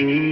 Mm-hmm.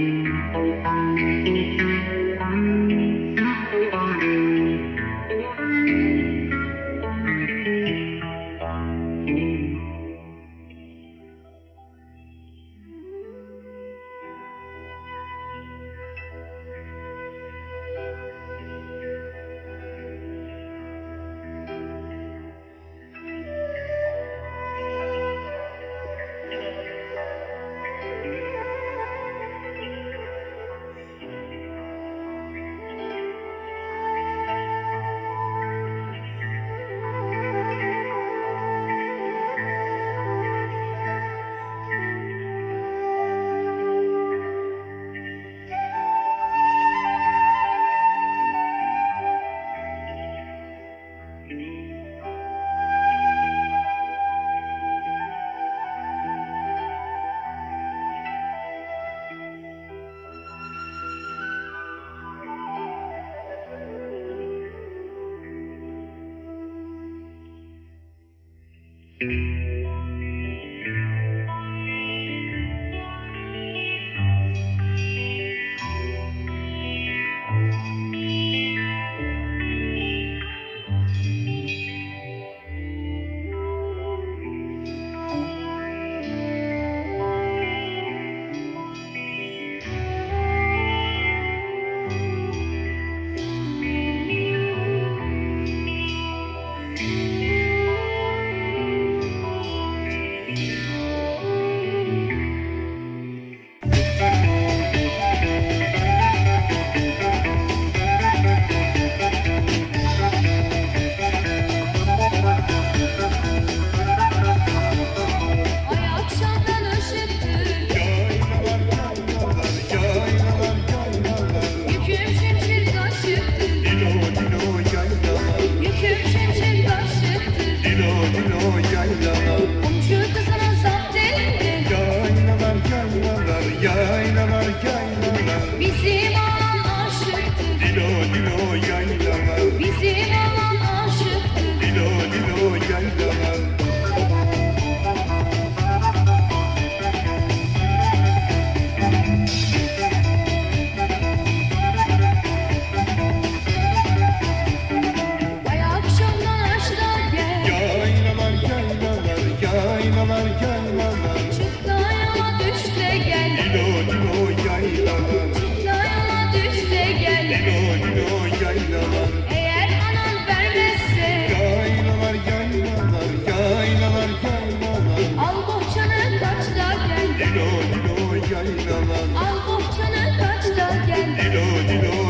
oluyor. Bizim Dilo dilo yaylanan. Al bohçanı kaç da gel. Dilo dilo